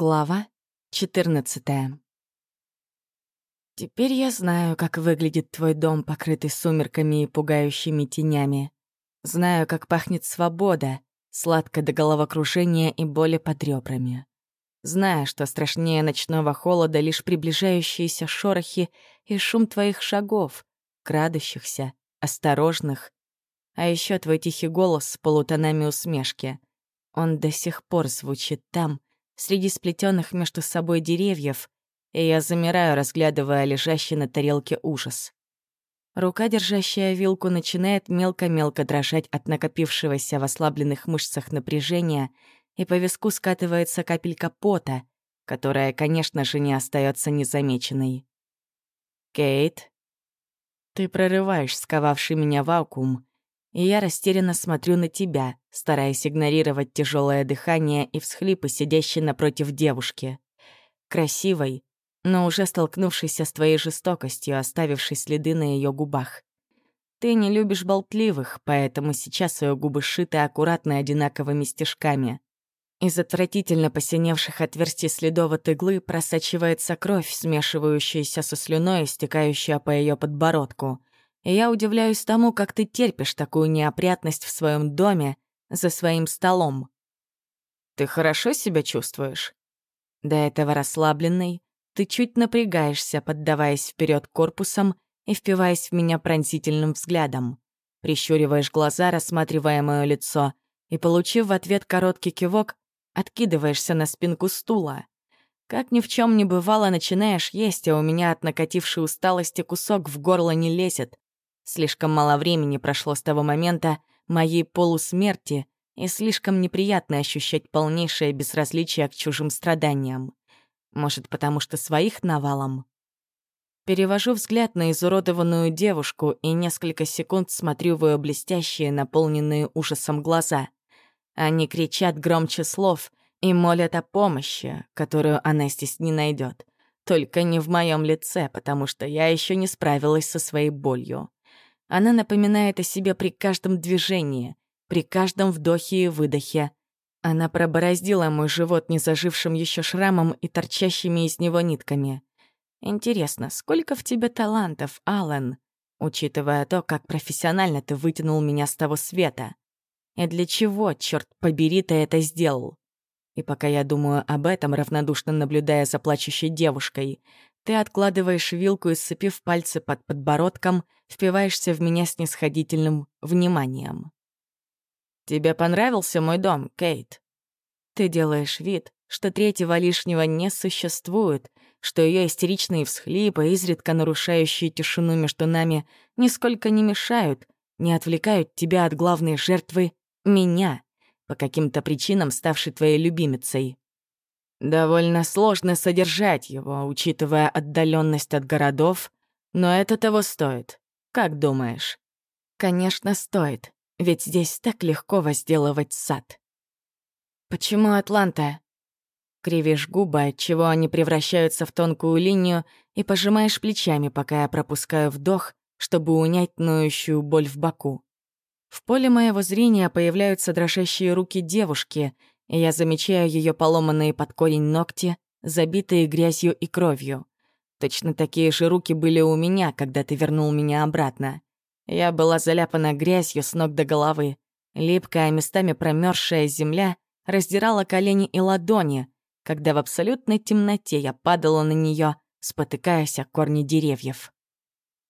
Глава 14 Теперь я знаю, как выглядит твой дом, покрытый сумерками и пугающими тенями. Знаю, как пахнет свобода, сладко до головокружения и боли под ребрами. Знаю, что страшнее ночного холода лишь приближающиеся шорохи и шум твоих шагов, крадущихся, осторожных. А еще твой тихий голос с полутонами усмешки. Он до сих пор звучит там, среди сплетенных между собой деревьев, и я замираю, разглядывая лежащий на тарелке ужас. Рука, держащая вилку, начинает мелко-мелко дрожать от накопившегося в ослабленных мышцах напряжения, и по виску скатывается капелька пота, которая, конечно же, не остается незамеченной. «Кейт?» Ты прорываешь сковавший меня вакуум, и я растерянно смотрю на тебя, стараясь игнорировать тяжелое дыхание и всхлипы, сидящей напротив девушки. Красивой, но уже столкнувшейся с твоей жестокостью, оставившей следы на ее губах. Ты не любишь болтливых, поэтому сейчас ее губы шиты аккуратно одинаковыми стежками. Из отвратительно посиневших отверстий следов от иглы просачивается кровь, смешивающаяся со слюной, стекающая по ее подбородку — и я удивляюсь тому, как ты терпишь такую неопрятность в своем доме, за своим столом. Ты хорошо себя чувствуешь? До этого расслабленный, ты чуть напрягаешься, поддаваясь вперед корпусом и впиваясь в меня пронзительным взглядом. Прищуриваешь глаза, рассматривая мое лицо, и, получив в ответ короткий кивок, откидываешься на спинку стула. Как ни в чем не бывало, начинаешь есть, а у меня от накатившей усталости кусок в горло не лезет. Слишком мало времени прошло с того момента моей полусмерти, и слишком неприятно ощущать полнейшее безразличие к чужим страданиям. Может, потому что своих навалом? Перевожу взгляд на изуродованную девушку и несколько секунд смотрю в ее блестящие, наполненные ужасом глаза. Они кричат громче слов и молят о помощи, которую она здесь не найдет. Только не в моем лице, потому что я еще не справилась со своей болью. Она напоминает о себе при каждом движении, при каждом вдохе и выдохе. Она пробороздила мой живот незажившим еще шрамом и торчащими из него нитками. Интересно, сколько в тебе талантов, Аллен, учитывая то, как профессионально ты вытянул меня с того света? И для чего, черт побери, ты это сделал? И пока я думаю об этом, равнодушно наблюдая за плачущей девушкой, ты откладываешь вилку и, сцепив пальцы под подбородком, впиваешься в меня снисходительным вниманием. «Тебе понравился мой дом, Кейт?» Ты делаешь вид, что третьего лишнего не существует, что ее истеричные всхлипы, изредка нарушающие тишину между нами, нисколько не мешают, не отвлекают тебя от главной жертвы — меня, по каким-то причинам ставшей твоей любимицей. Довольно сложно содержать его, учитывая отдаленность от городов, но это того стоит. Как думаешь? Конечно, стоит, ведь здесь так легко возделывать сад. Почему Атланта? Кривишь губы, отчего они превращаются в тонкую линию, и пожимаешь плечами, пока я пропускаю вдох, чтобы унять ноющую боль в боку. В поле моего зрения появляются дрожащие руки девушки, я замечаю ее поломанные под корень ногти, забитые грязью и кровью. Точно такие же руки были у меня, когда ты вернул меня обратно. Я была заляпана грязью с ног до головы. Липкая, местами промерзшая земля раздирала колени и ладони, когда в абсолютной темноте я падала на нее, спотыкаясь о корни деревьев.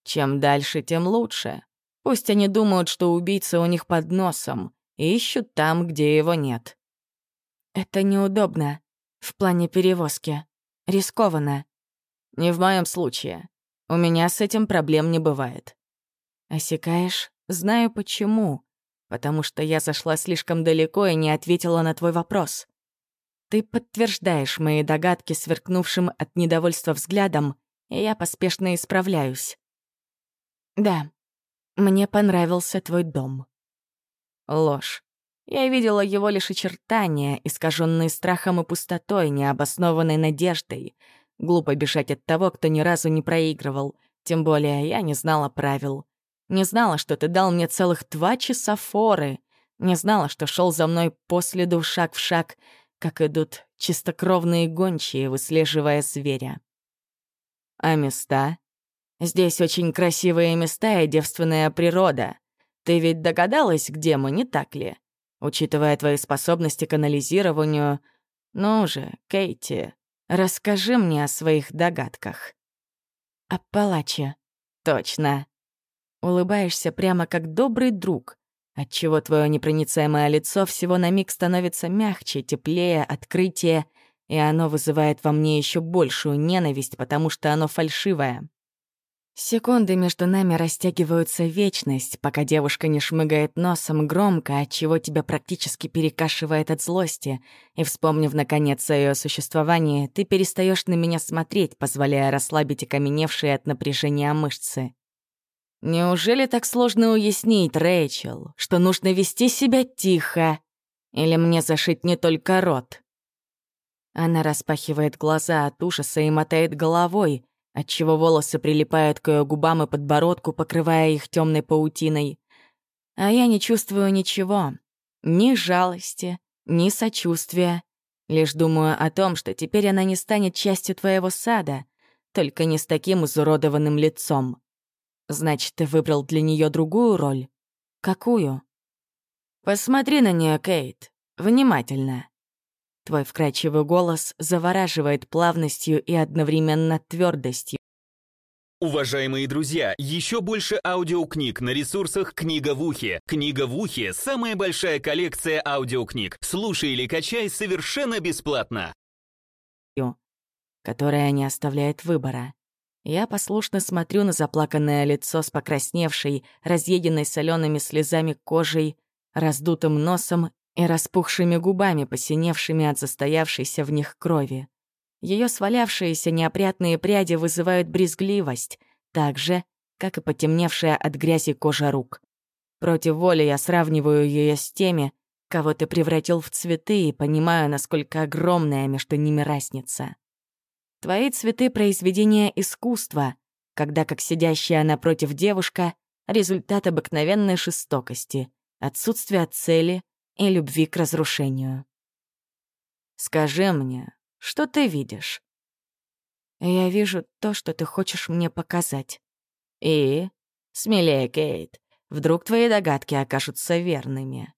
Чем дальше, тем лучше. Пусть они думают, что убийца у них под носом, и ищут там, где его нет. Это неудобно. В плане перевозки. Рискованно. Не в моем случае. У меня с этим проблем не бывает. Осекаешь? Знаю почему. Потому что я зашла слишком далеко и не ответила на твой вопрос. Ты подтверждаешь мои догадки, сверкнувшим от недовольства взглядом, и я поспешно исправляюсь. Да, мне понравился твой дом. Ложь. Я видела его лишь очертания, искаженные страхом и пустотой, необоснованной надеждой. Глупо бежать от того, кто ни разу не проигрывал. Тем более я не знала правил. Не знала, что ты дал мне целых два часа форы. Не знала, что шел за мной по следу шаг в шаг. как идут чистокровные гончие, выслеживая зверя. А места? Здесь очень красивые места и девственная природа. Ты ведь догадалась, где мы, не так ли? Учитывая твои способности к анализированию... Ну же, Кейти, расскажи мне о своих догадках. Аппалача. Точно. Улыбаешься прямо как добрый друг, отчего твое непроницаемое лицо всего на миг становится мягче, теплее, открытие, и оно вызывает во мне еще большую ненависть, потому что оно фальшивое. Секунды между нами растягиваются вечность, пока девушка не шмыгает носом громко, отчего тебя практически перекашивает от злости, и, вспомнив наконец о ее существовании, ты перестаешь на меня смотреть, позволяя расслабить окаменевшие от напряжения мышцы. Неужели так сложно уяснить, Рэйчел, что нужно вести себя тихо? Или мне зашить не только рот? Она распахивает глаза от ужаса и мотает головой, отчего волосы прилипают к ее губам и подбородку, покрывая их темной паутиной. А я не чувствую ничего. Ни жалости, ни сочувствия. Лишь думаю о том, что теперь она не станет частью твоего сада, только не с таким изуродованным лицом. Значит, ты выбрал для нее другую роль? Какую? Посмотри на нее, Кейт, внимательно. Твой вкрадчивый голос завораживает плавностью и одновременно твердостью. Уважаемые друзья, еще больше аудиокниг на ресурсах «Книга в ухе». «Книга в ухе» — самая большая коллекция аудиокниг. Слушай или качай совершенно бесплатно. Которая не оставляет выбора. Я послушно смотрю на заплаканное лицо с покрасневшей, разъеденной солеными слезами кожей, раздутым носом и распухшими губами, посиневшими от застоявшейся в них крови. Ее свалявшиеся неопрятные пряди вызывают брезгливость, так же, как и потемневшая от грязи кожа рук. Против воли я сравниваю ее с теми, кого ты превратил в цветы, и понимаю, насколько огромная между ними разница. Твои цветы — произведение искусства, когда как сидящая напротив девушка — результат обыкновенной жестокости, отсутствия цели и любви к разрушению. Скажи мне, что ты видишь? Я вижу то, что ты хочешь мне показать. И? Смелее, Кейт. Вдруг твои догадки окажутся верными.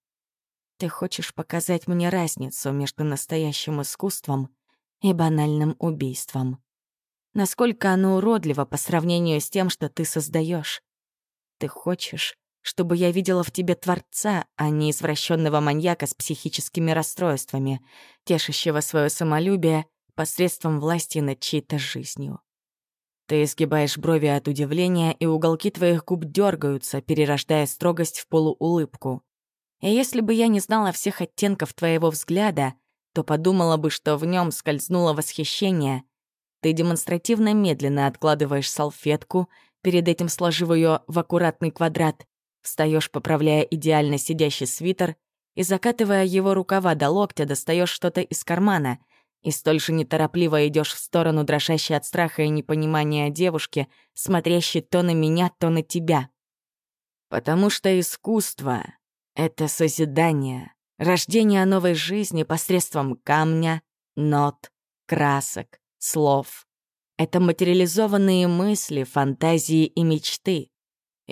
Ты хочешь показать мне разницу между настоящим искусством и банальным убийством. Насколько оно уродливо по сравнению с тем, что ты создаешь. Ты хочешь, чтобы я видела в тебе творца, а не извращенного маньяка с психическими расстройствами, тешащего свое самолюбие посредством власти над чьей-то жизнью. Ты изгибаешь брови от удивления, и уголки твоих губ дергаются, перерождая строгость в полуулыбку. И если бы я не знала всех оттенков твоего взгляда, то подумала бы, что в нем скользнуло восхищение. Ты демонстративно медленно откладываешь салфетку, перед этим сложив ее в аккуратный квадрат, Встаешь, поправляя идеально сидящий свитер, и, закатывая его рукава до локтя, достаешь что-то из кармана и столь же неторопливо идешь в сторону дрожащей от страха и непонимания девушки, смотрящей то на меня, то на тебя. Потому что искусство — это созидание, рождение новой жизни посредством камня, нот, красок, слов. Это материализованные мысли, фантазии и мечты.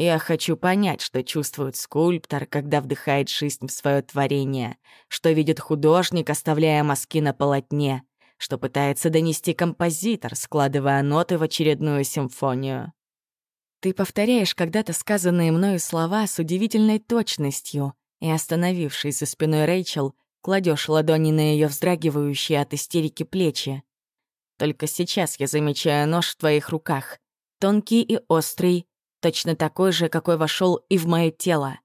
Я хочу понять, что чувствует скульптор, когда вдыхает жизнь в свое творение, что видит художник, оставляя мазки на полотне, что пытается донести композитор, складывая ноты в очередную симфонию. Ты повторяешь когда-то сказанные мною слова с удивительной точностью и, остановившись за спиной Рэйчел, кладешь ладони на ее вздрагивающие от истерики плечи. Только сейчас я замечаю нож в твоих руках, тонкий и острый, точно такой же, какой вошел и в мое тело.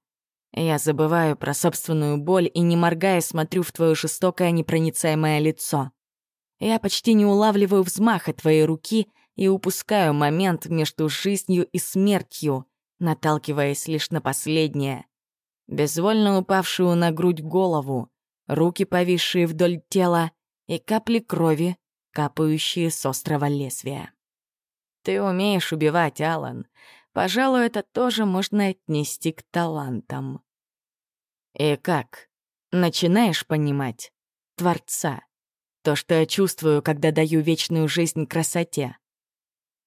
Я забываю про собственную боль и, не моргая, смотрю в твое жестокое непроницаемое лицо. Я почти не улавливаю взмаха твоей руки и упускаю момент между жизнью и смертью, наталкиваясь лишь на последнее. Безвольно упавшую на грудь голову, руки, повисшие вдоль тела, и капли крови, капающие с острого лезвия. Ты умеешь убивать, Алан, Пожалуй, это тоже можно отнести к талантам. И как? Начинаешь понимать? Творца. То, что я чувствую, когда даю вечную жизнь красоте.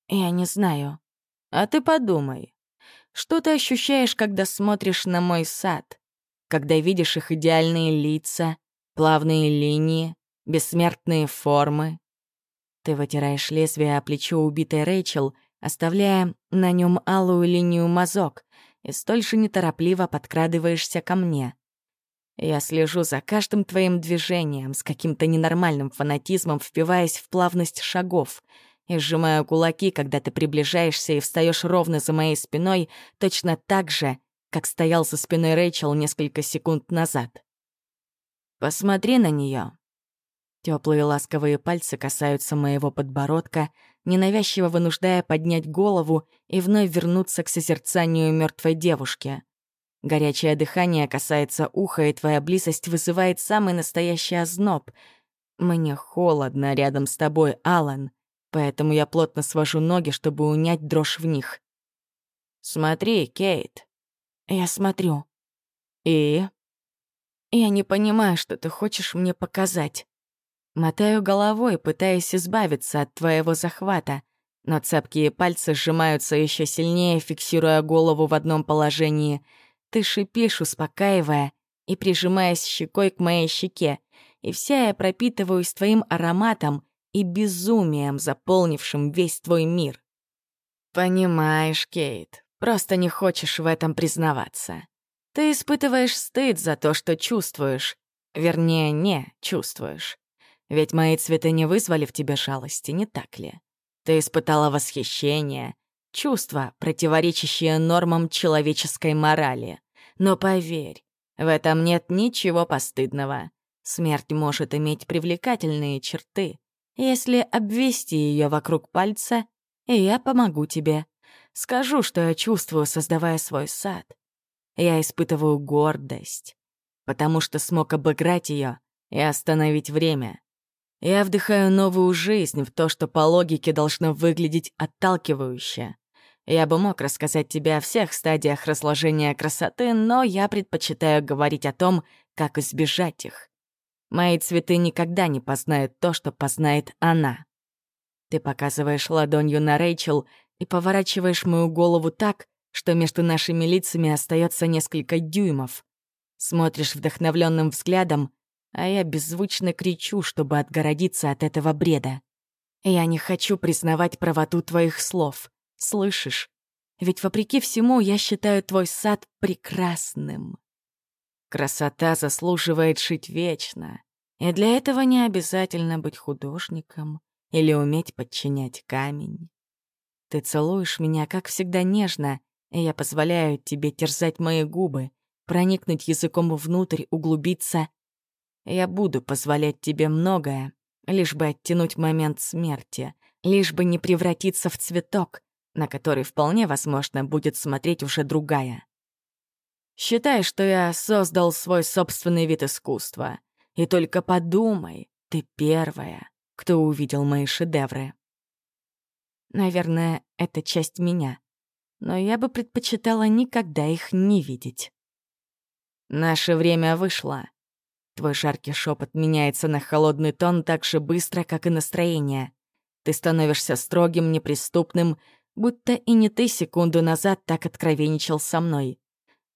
Я не знаю. А ты подумай. Что ты ощущаешь, когда смотришь на мой сад? Когда видишь их идеальные лица, плавные линии, бессмертные формы? Ты вытираешь лезвие о плечо убитой Рэйчел, оставляя на нем алую линию мазок, и столь же неторопливо подкрадываешься ко мне. Я слежу за каждым твоим движением, с каким-то ненормальным фанатизмом впиваясь в плавность шагов — и сжимаю кулаки, когда ты приближаешься и встаешь ровно за моей спиной, точно так же, как стоял за спиной Рэйчел несколько секунд назад. Посмотри на нее. Теплые ласковые пальцы касаются моего подбородка, ненавязчиво вынуждая поднять голову и вновь вернуться к созерцанию мертвой девушки. Горячее дыхание касается уха, и твоя близость вызывает самый настоящий озноб. Мне холодно рядом с тобой, Алан поэтому я плотно свожу ноги, чтобы унять дрожь в них. «Смотри, Кейт». Я смотрю. «И?» «Я не понимаю, что ты хочешь мне показать». Мотаю головой, пытаясь избавиться от твоего захвата, но цепкие пальцы сжимаются еще сильнее, фиксируя голову в одном положении. Ты шипишь, успокаивая и прижимаясь щекой к моей щеке, и вся я пропитываюсь твоим ароматом, и безумием, заполнившим весь твой мир. Понимаешь, Кейт, просто не хочешь в этом признаваться. Ты испытываешь стыд за то, что чувствуешь. Вернее, не чувствуешь. Ведь мои цветы не вызвали в тебе жалости, не так ли? Ты испытала восхищение, чувство, противоречащее нормам человеческой морали. Но поверь, в этом нет ничего постыдного. Смерть может иметь привлекательные черты, если обвести ее вокруг пальца, и я помогу тебе. Скажу, что я чувствую, создавая свой сад. Я испытываю гордость, потому что смог обыграть ее и остановить время. Я вдыхаю новую жизнь в то, что по логике должно выглядеть отталкивающе. Я бы мог рассказать тебе о всех стадиях разложения красоты, но я предпочитаю говорить о том, как избежать их. Мои цветы никогда не познают то, что познает она. Ты показываешь ладонью на Рэйчел и поворачиваешь мою голову так, что между нашими лицами остается несколько дюймов. Смотришь вдохновленным взглядом, а я беззвучно кричу, чтобы отгородиться от этого бреда. Я не хочу признавать правоту твоих слов. Слышишь? Ведь вопреки всему я считаю твой сад прекрасным. Красота заслуживает жить вечно. И для этого не обязательно быть художником или уметь подчинять камень. Ты целуешь меня, как всегда, нежно, и я позволяю тебе терзать мои губы, проникнуть языком внутрь, углубиться. Я буду позволять тебе многое, лишь бы оттянуть момент смерти, лишь бы не превратиться в цветок, на который вполне возможно будет смотреть уже другая. Считай, что я создал свой собственный вид искусства. И только подумай, ты первая, кто увидел мои шедевры. Наверное, это часть меня. Но я бы предпочитала никогда их не видеть. Наше время вышло. Твой жаркий шепот меняется на холодный тон так же быстро, как и настроение. Ты становишься строгим, неприступным, будто и не ты секунду назад так откровенничал со мной.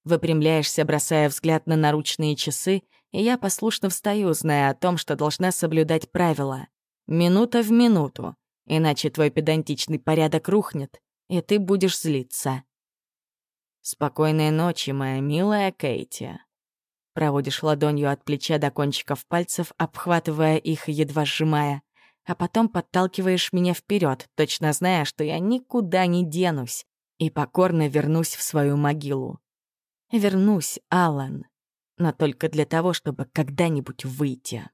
Выпрямляешься, бросая взгляд на наручные часы, и я послушно встаю, зная о том, что должна соблюдать правила. Минута в минуту, иначе твой педантичный порядок рухнет, и ты будешь злиться. «Спокойной ночи, моя милая Кейти». Проводишь ладонью от плеча до кончиков пальцев, обхватывая их едва сжимая, а потом подталкиваешь меня вперед, точно зная, что я никуда не денусь и покорно вернусь в свою могилу. Вернусь, Алан, но только для того, чтобы когда-нибудь выйти.